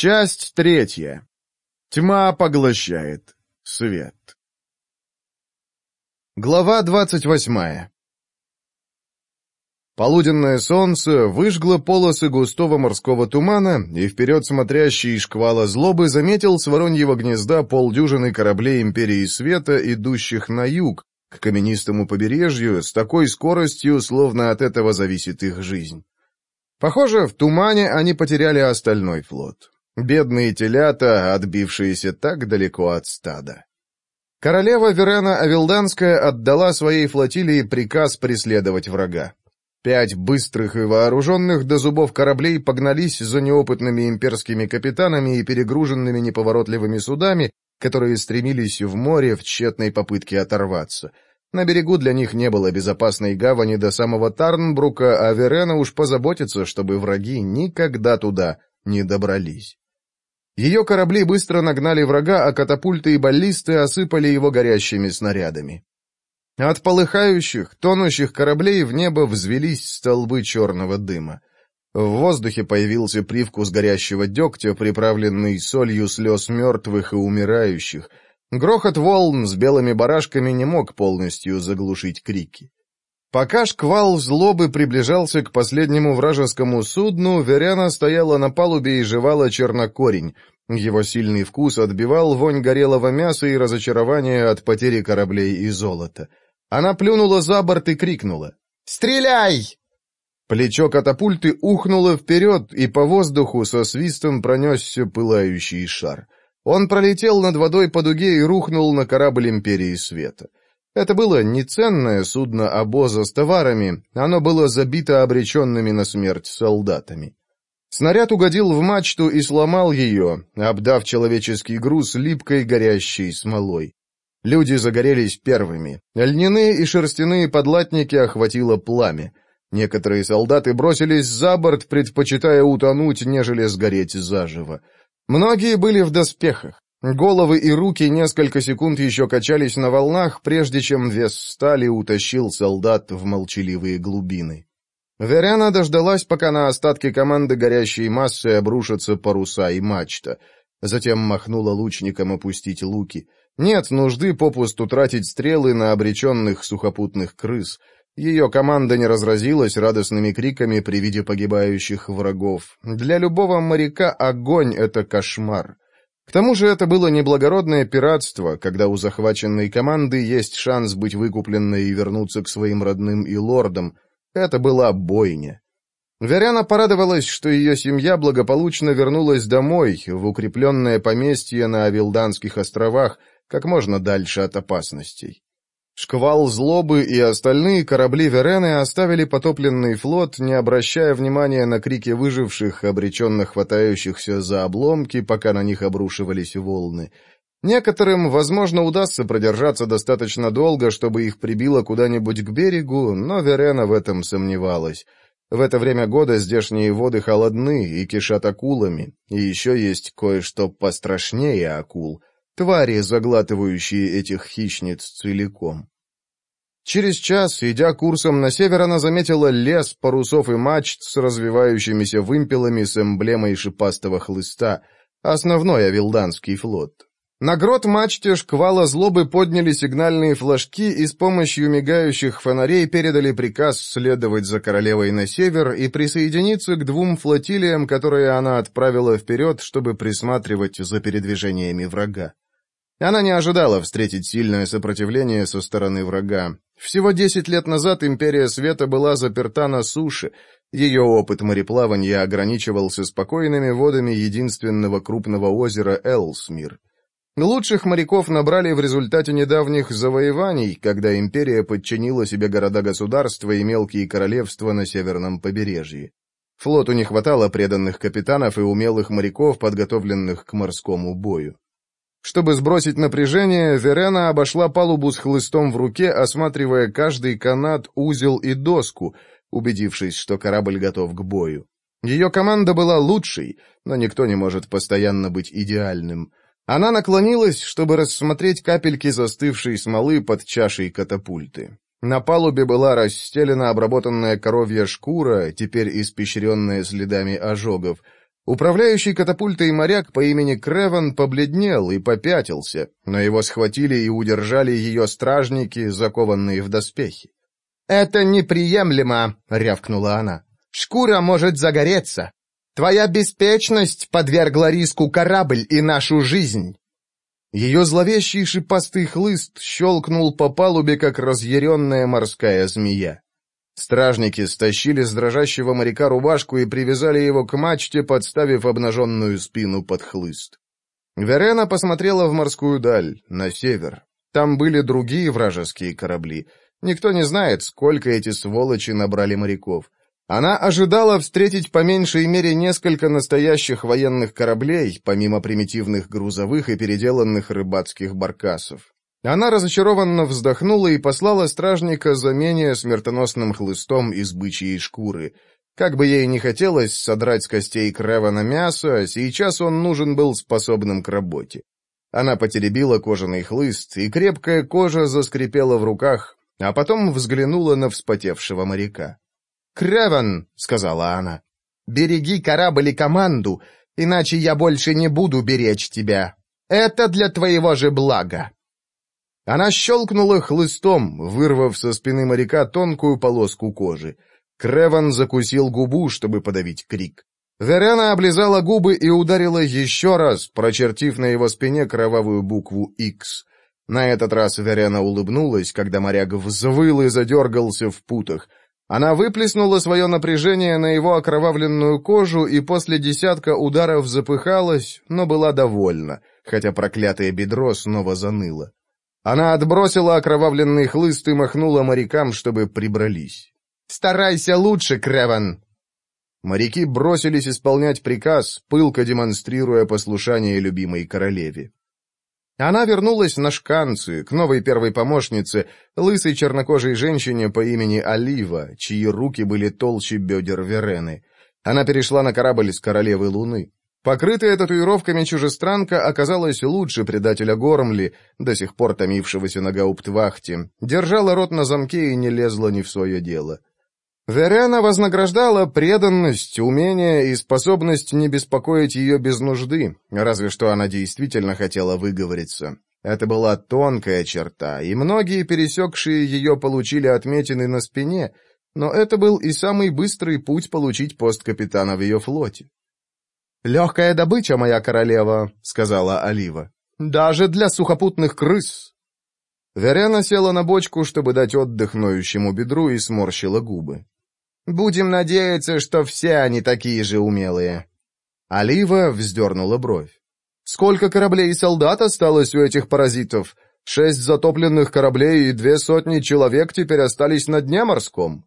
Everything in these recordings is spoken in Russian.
Часть третья. Тьма поглощает свет. Глава двадцать восьмая. Полуденное солнце выжгло полосы густого морского тумана, и вперед смотрящий из шквала злобы заметил с вороньего гнезда полдюжины кораблей Империи Света, идущих на юг, к каменистому побережью, с такой скоростью, словно от этого зависит их жизнь. Похоже, в тумане они потеряли остальной флот. Бедные телята, отбившиеся так далеко от стада. Королева Верена Авилданская отдала своей флотилии приказ преследовать врага. Пять быстрых и вооруженных до зубов кораблей погнались за неопытными имперскими капитанами и перегруженными неповоротливыми судами, которые стремились в море в тщетной попытке оторваться. На берегу для них не было безопасной гавани до самого Тарнбрука, а Верена уж позаботится, чтобы враги никогда туда не добрались. Ее корабли быстро нагнали врага, а катапульты и баллисты осыпали его горящими снарядами. От полыхающих, тонущих кораблей в небо взвелись столбы черного дыма. В воздухе появился привкус горящего дегтя, приправленный солью слез мертвых и умирающих. Грохот волн с белыми барашками не мог полностью заглушить крики. Пока шквал злобы приближался к последнему вражескому судну, Веряна стояла на палубе и жевала чернокорень. Его сильный вкус отбивал вонь горелого мяса и разочарование от потери кораблей и золота. Она плюнула за борт и крикнула «Стреляй!». Плечо катапульты ухнуло вперед, и по воздуху со свистом пронесся пылающий шар. Он пролетел над водой по дуге и рухнул на корабль Империи Света. Это было неценное судно обоза с товарами, оно было забито обреченными на смерть солдатами. Снаряд угодил в мачту и сломал ее, обдав человеческий груз липкой горящей смолой. Люди загорелись первыми. Льняные и шерстяные подлатники охватило пламя. Некоторые солдаты бросились за борт, предпочитая утонуть, нежели сгореть заживо. Многие были в доспехах. Головы и руки несколько секунд еще качались на волнах, прежде чем вес стали утащил солдат в молчаливые глубины. Веряна дождалась, пока на остатки команды горящей массы обрушатся паруса и мачта. Затем махнула лучникам опустить луки. Нет нужды попусту тратить стрелы на обреченных сухопутных крыс. Ее команда не разразилась радостными криками при виде погибающих врагов. Для любого моряка огонь — это кошмар. К тому же это было неблагородное пиратство, когда у захваченной команды есть шанс быть выкупленной и вернуться к своим родным и лордам. Это была бойня. Веряна порадовалась, что ее семья благополучно вернулась домой, в укрепленное поместье на Авилданских островах, как можно дальше от опасностей. Шквал злобы и остальные корабли Верены оставили потопленный флот, не обращая внимания на крики выживших, обреченно хватающихся за обломки, пока на них обрушивались волны. Некоторым, возможно, удастся продержаться достаточно долго, чтобы их прибило куда-нибудь к берегу, но Верена в этом сомневалась. В это время года здешние воды холодны и кишат акулами, и еще есть кое-что пострашнее акул — твари, заглатывающие этих хищниц целиком. Через час, идя курсом на север, она заметила лес парусов и мачт с развивающимися вымпелами с эмблемой шипастого хлыста, основной Авилданский флот. На грот мачте шквала злобы подняли сигнальные флажки и с помощью мигающих фонарей передали приказ следовать за королевой на север и присоединиться к двум флотилиям, которые она отправила вперед, чтобы присматривать за передвижениями врага. Она не ожидала встретить сильное сопротивление со стороны врага. Всего 10 лет назад Империя Света была заперта на суше. Ее опыт мореплавания ограничивался спокойными водами единственного крупного озера Элсмир. Лучших моряков набрали в результате недавних завоеваний, когда Империя подчинила себе города-государства и мелкие королевства на северном побережье. Флоту не хватало преданных капитанов и умелых моряков, подготовленных к морскому бою. Чтобы сбросить напряжение, Верена обошла палубу с хлыстом в руке, осматривая каждый канат, узел и доску, убедившись, что корабль готов к бою. Ее команда была лучшей, но никто не может постоянно быть идеальным. Она наклонилась, чтобы рассмотреть капельки застывшей смолы под чашей катапульты. На палубе была расстелена обработанная коровья шкура, теперь испещренная следами ожогов — Управляющий катапультой моряк по имени Креван побледнел и попятился, но его схватили и удержали ее стражники, закованные в доспехи. «Это неприемлемо!» — рявкнула она. «Шкура может загореться! Твоя беспечность подвергла риску корабль и нашу жизнь!» Ее зловещий шипастый хлыст щелкнул по палубе, как разъяренная морская змея. Стражники стащили с дрожащего моряка рубашку и привязали его к мачте, подставив обнаженную спину под хлыст. Верена посмотрела в морскую даль, на север. Там были другие вражеские корабли. Никто не знает, сколько эти сволочи набрали моряков. Она ожидала встретить по меньшей мере несколько настоящих военных кораблей, помимо примитивных грузовых и переделанных рыбацких баркасов. Она разочарованно вздохнула и послала стражника за менее смертоносным хлыстом из бычьей шкуры. Как бы ей не хотелось содрать с костей Крэва на мясо, сейчас он нужен был способным к работе. Она потеребила кожаный хлыст, и крепкая кожа заскрипела в руках, а потом взглянула на вспотевшего моряка. «Креван!» — сказала она. «Береги корабль и команду, иначе я больше не буду беречь тебя. Это для твоего же блага!» Она щелкнула хлыстом, вырвав со спины моряка тонкую полоску кожи. Креван закусил губу, чтобы подавить крик. Верена облизала губы и ударила еще раз, прочертив на его спине кровавую букву X. На этот раз Верена улыбнулась, когда моряк взвыл и задергался в путах. Она выплеснула свое напряжение на его окровавленную кожу и после десятка ударов запыхалась, но была довольна, хотя проклятое бедро снова заныло. Она отбросила окровавленный хлыст и махнула морякам, чтобы прибрались. «Старайся лучше, Креван!» Моряки бросились исполнять приказ, пылко демонстрируя послушание любимой королеве. Она вернулась на шканцы, к новой первой помощнице, лысой чернокожей женщине по имени Олива, чьи руки были толще бедер Верены. Она перешла на корабль с королевы Луны. Покрытая татуировками чужестранка оказалась лучше предателя Гормли, до сих пор томившегося на гауптвахте, держала рот на замке и не лезла ни в свое дело. Верена вознаграждала преданность, умение и способность не беспокоить ее без нужды, разве что она действительно хотела выговориться. Это была тонкая черта, и многие пересекшие ее получили отметины на спине, но это был и самый быстрый путь получить пост капитана в ее флоте. «Легкая добыча, моя королева», — сказала Олива. «Даже для сухопутных крыс». Верена села на бочку, чтобы дать отдых ноющему бедру, и сморщила губы. «Будем надеяться, что все они такие же умелые». Олива вздернула бровь. «Сколько кораблей и солдат осталось у этих паразитов? Шесть затопленных кораблей и две сотни человек теперь остались на дне морском».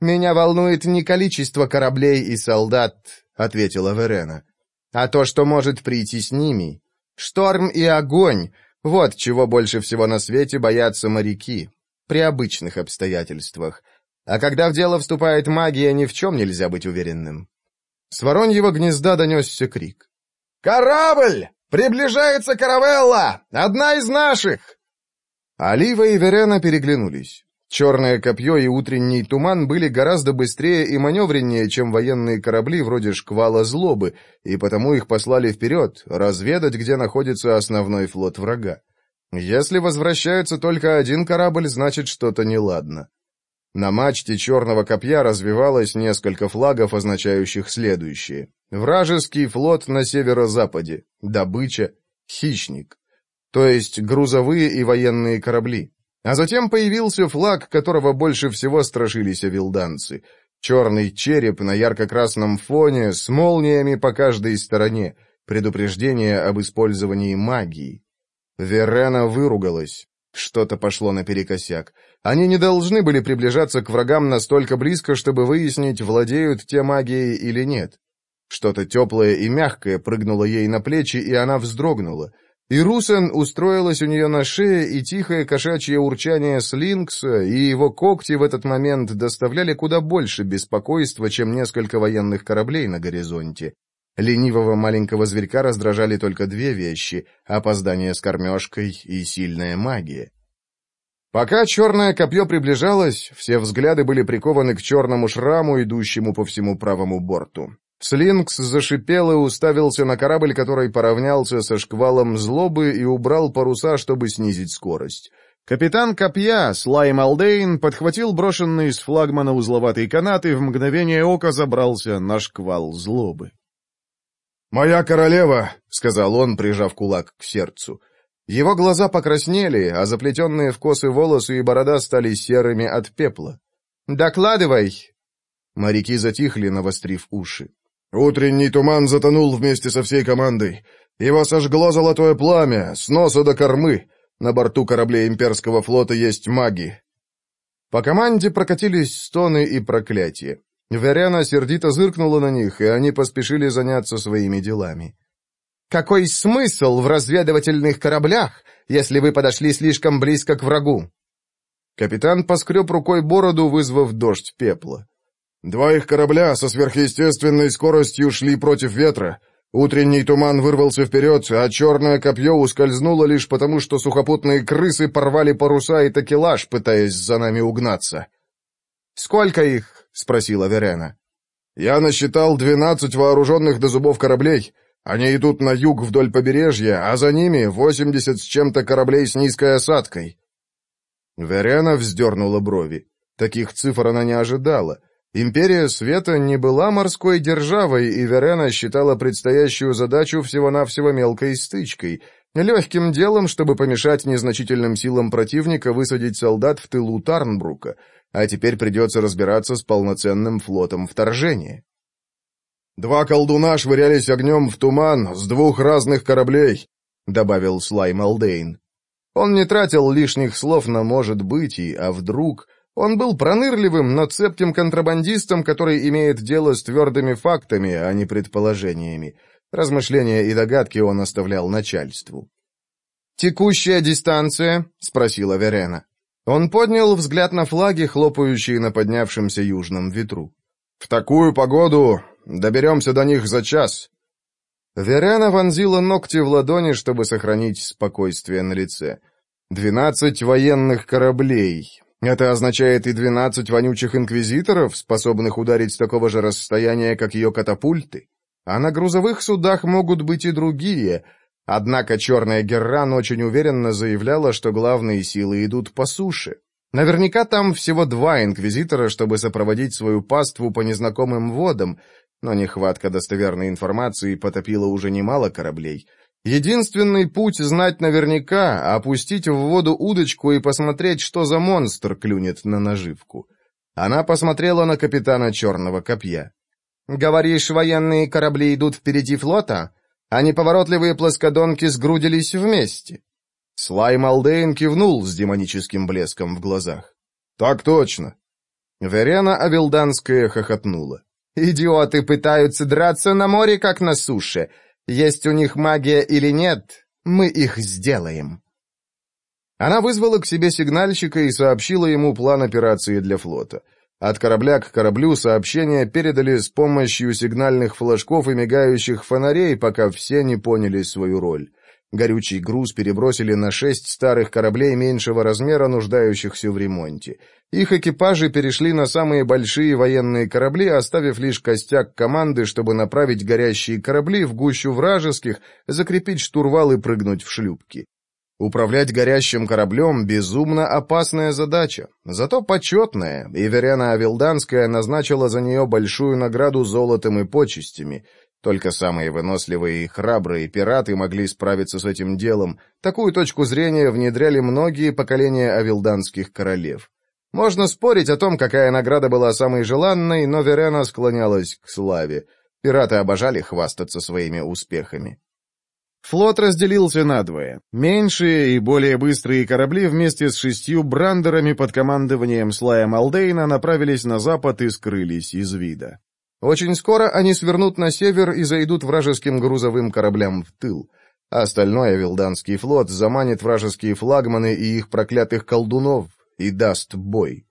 «Меня волнует не количество кораблей и солдат», — ответила Верена. «А то, что может прийти с ними. Шторм и огонь — вот чего больше всего на свете боятся моряки. При обычных обстоятельствах. А когда в дело вступает магия, ни в чем нельзя быть уверенным». С вороньего гнезда донесся крик. «Корабль! Приближается каравелла! Одна из наших!» Алива и Верена переглянулись. Черное копье и утренний туман были гораздо быстрее и маневреннее, чем военные корабли вроде «Шквала злобы», и потому их послали вперед, разведать, где находится основной флот врага. Если возвращается только один корабль, значит что-то неладно. На мачте черного копья развивалось несколько флагов, означающих следующее. Вражеский флот на северо-западе, добыча, хищник, то есть грузовые и военные корабли. А затем появился флаг, которого больше всего страшились вилданцы. Черный череп на ярко-красном фоне с молниями по каждой стороне. Предупреждение об использовании магии. Верена выругалась. Что-то пошло наперекосяк. Они не должны были приближаться к врагам настолько близко, чтобы выяснить, владеют те магией или нет. Что-то теплое и мягкое прыгнуло ей на плечи, и она вздрогнула. И Русан устроилась у нее на шее, и тихое кошачье урчание Слинкса и его когти в этот момент доставляли куда больше беспокойства, чем несколько военных кораблей на горизонте. Ленивого маленького зверька раздражали только две вещи — опоздание с кормежкой и сильная магия. Пока черное копье приближалось, все взгляды были прикованы к черному шраму, идущему по всему правому борту. Слинкс зашипел и уставился на корабль, который поравнялся со шквалом злобы и убрал паруса, чтобы снизить скорость. Капитан Копья, Слайм Алдейн, подхватил брошенный с флагмана узловатый канат и в мгновение ока забрался на шквал злобы. «Моя королева!» — сказал он, прижав кулак к сердцу. Его глаза покраснели, а заплетенные в косы волосы и борода стали серыми от пепла. «Докладывай!» Моряки затихли, навострив уши. Утренний туман затонул вместе со всей командой. Его сожгло золотое пламя, с носа до кормы. На борту кораблей имперского флота есть маги. По команде прокатились стоны и проклятия. Веряна сердито зыркнула на них, и они поспешили заняться своими делами. «Какой смысл в разведывательных кораблях, если вы подошли слишком близко к врагу?» Капитан поскреб рукой бороду, вызвав дождь пепла. Два их корабля со сверхъестественной скоростью шли против ветра. Утренний туман вырвался вперед, а черное копье ускользнуло лишь потому, что сухопутные крысы порвали паруса и такелаж, пытаясь за нами угнаться. «Сколько их?» — спросила Верена. «Я насчитал двенадцать вооруженных до зубов кораблей. Они идут на юг вдоль побережья, а за ними восемьдесят с чем-то кораблей с низкой осадкой». Верена вздернула брови. Таких цифр она не ожидала — Империя Света не была морской державой, и Верена считала предстоящую задачу всего-навсего мелкой стычкой, легким делом, чтобы помешать незначительным силам противника высадить солдат в тылу Тарнбрука, а теперь придется разбираться с полноценным флотом вторжения. «Два колдуна швырялись огнем в туман с двух разных кораблей», — добавил Слайм Алдейн. Он не тратил лишних слов на «может быть» и «а вдруг», — он был пронырливым, но цепким контрабандистом, который имеет дело с твердыми фактами, а не предположениями. Размышления и догадки он оставлял начальству. «Текущая дистанция?» — спросила Верена. Он поднял взгляд на флаги, хлопающие на поднявшемся южном ветру. «В такую погоду доберемся до них за час». Верена вонзила ногти в ладони, чтобы сохранить спокойствие на лице. «Двенадцать военных кораблей. Это означает и двенадцать вонючих инквизиторов, способных ударить с такого же расстояния, как ее катапульты. А на грузовых судах могут быть и другие. Однако черная Герран очень уверенно заявляла, что главные силы идут по суше. Наверняка там всего два инквизитора, чтобы сопроводить свою паству по незнакомым водам, но нехватка достоверной информации потопила уже немало кораблей — Единственный путь знать наверняка — опустить в воду удочку и посмотреть, что за монстр клюнет на наживку. Она посмотрела на капитана Черного Копья. «Говоришь, военные корабли идут впереди флота?» а неповоротливые плоскодонки сгрудились вместе. Слай Алдейн кивнул с демоническим блеском в глазах. «Так точно!» Верена Авилданская хохотнула. «Идиоты пытаются драться на море, как на суше. Есть у них магия или нет, мы их сделаем». Она вызвала к себе сигнальщика и сообщила ему план операции для флота. От корабля к кораблю сообщения передали с помощью сигнальных флажков и мигающих фонарей, пока все не поняли свою роль. Горючий груз перебросили на шесть старых кораблей меньшего размера, нуждающихся в ремонте. Их экипажи перешли на самые большие военные корабли, оставив лишь костяк команды, чтобы направить горящие корабли в гущу вражеских, закрепить штурвал и прыгнуть в шлюпки. Управлять горящим кораблем – безумно опасная задача, зато почетная, и Верена Авилданская назначила за нее большую награду золотом и почестями – только самые выносливые и храбрые пираты могли справиться с этим делом. Такую точку зрения внедряли многие поколения авилданских королев. Можно спорить о том, какая награда была самой желанной, но Верена склонялась к славе. Пираты обожали хвастаться своими успехами. Флот разделился надвое. Меньшие и более быстрые корабли вместе с шестью брандерами под командованием Слая Малдейна направились на запад и скрылись из вида. Очень скоро они свернут на север и зайдут вражеским грузовым кораблям в тыл. Остальное Вилданский флот заманит вражеские флагманы и их проклятых колдунов и даст бой.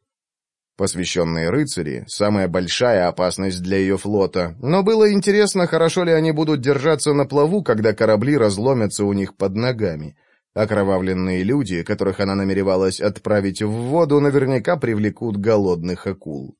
Посвященные рыцари — самая большая опасность для ее флота, но было интересно, хорошо ли они будут держаться на плаву, когда корабли разломятся у них под ногами. Окровавленные люди, которых она намеревалась отправить в воду, наверняка привлекут голодных акул.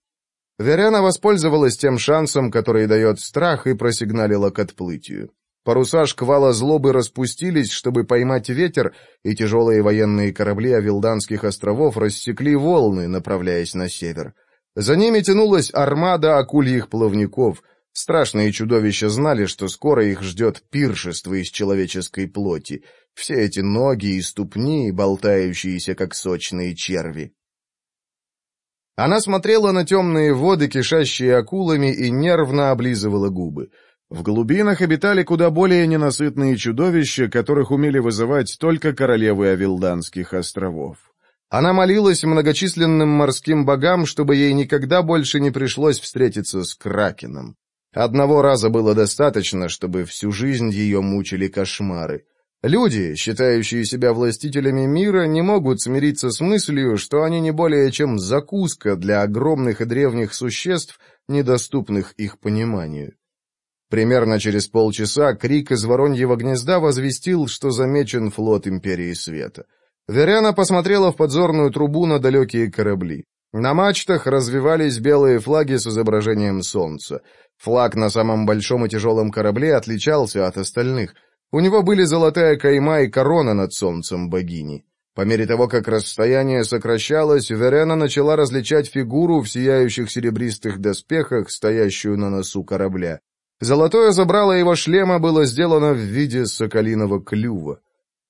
Верена воспользовалась тем шансом, который дает страх, и просигналила к отплытию. Паруса шквала злобы распустились, чтобы поймать ветер, и тяжелые военные корабли Авилданских островов рассекли волны, направляясь на север. За ними тянулась армада акульих плавников. Страшные чудовища знали, что скоро их ждет пиршество из человеческой плоти. Все эти ноги и ступни, болтающиеся, как сочные черви. Она смотрела на темные воды, кишащие акулами, и нервно облизывала губы. В глубинах обитали куда более ненасытные чудовища, которых умели вызывать только королевы Авилданских островов. Она молилась многочисленным морским богам, чтобы ей никогда больше не пришлось встретиться с Кракеном. Одного раза было достаточно, чтобы всю жизнь ее мучили кошмары. Люди, считающие себя властителями мира, не могут смириться с мыслью, что они не более чем закуска для огромных и древних существ, недоступных их пониманию. Примерно через полчаса крик из вороньего гнезда возвестил, что замечен флот Империи Света. Веряна посмотрела в подзорную трубу на далекие корабли. На мачтах развивались белые флаги с изображением солнца. Флаг на самом большом и тяжелом корабле отличался от остальных — у него были золотая кайма и корона над солнцем богини. По мере того, как расстояние сокращалось, Верена начала различать фигуру в сияющих серебристых доспехах, стоящую на носу корабля. Золотое забрало его шлема было сделано в виде соколиного клюва.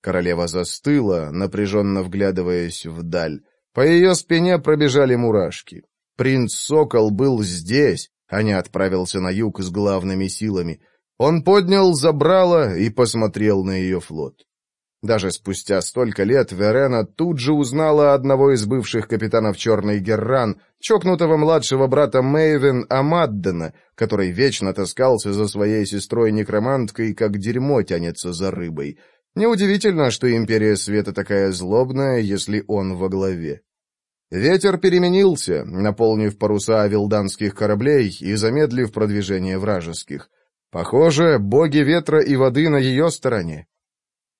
Королева застыла, напряженно вглядываясь вдаль. По ее спине пробежали мурашки. Принц-сокол был здесь, а не отправился на юг с главными силами — он поднял забрало и посмотрел на ее флот. Даже спустя столько лет Верена тут же узнала одного из бывших капитанов Черной Герран, чокнутого младшего брата Мэйвен Амаддена, который вечно таскался за своей сестрой-некроманткой, как дерьмо тянется за рыбой. Неудивительно, что Империя Света такая злобная, если он во главе. Ветер переменился, наполнив паруса вилданских кораблей и замедлив продвижение вражеских — Похоже, боги ветра и воды на ее стороне.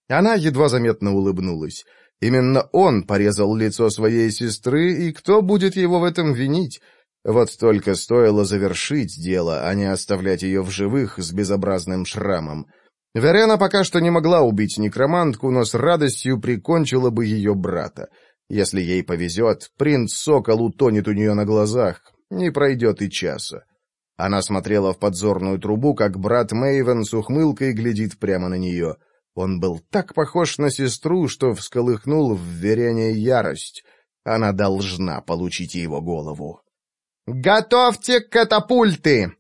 Она едва заметно улыбнулась. Именно он порезал лицо своей сестры, и кто будет его в этом винить? Вот только стоило завершить дело, а не оставлять ее в живых с безобразным шрамом. Верена пока что не могла убить некромантку, но с радостью прикончила бы ее брата. Если ей повезет, принц Сокол утонет у нее на глазах, не пройдет и часа. Она смотрела в подзорную трубу, как брат Мэйвен с ухмылкой глядит прямо на нее. Он был так похож на сестру, что всколыхнул в верение ярость. Она должна получить его голову. «Готовьте катапульты!»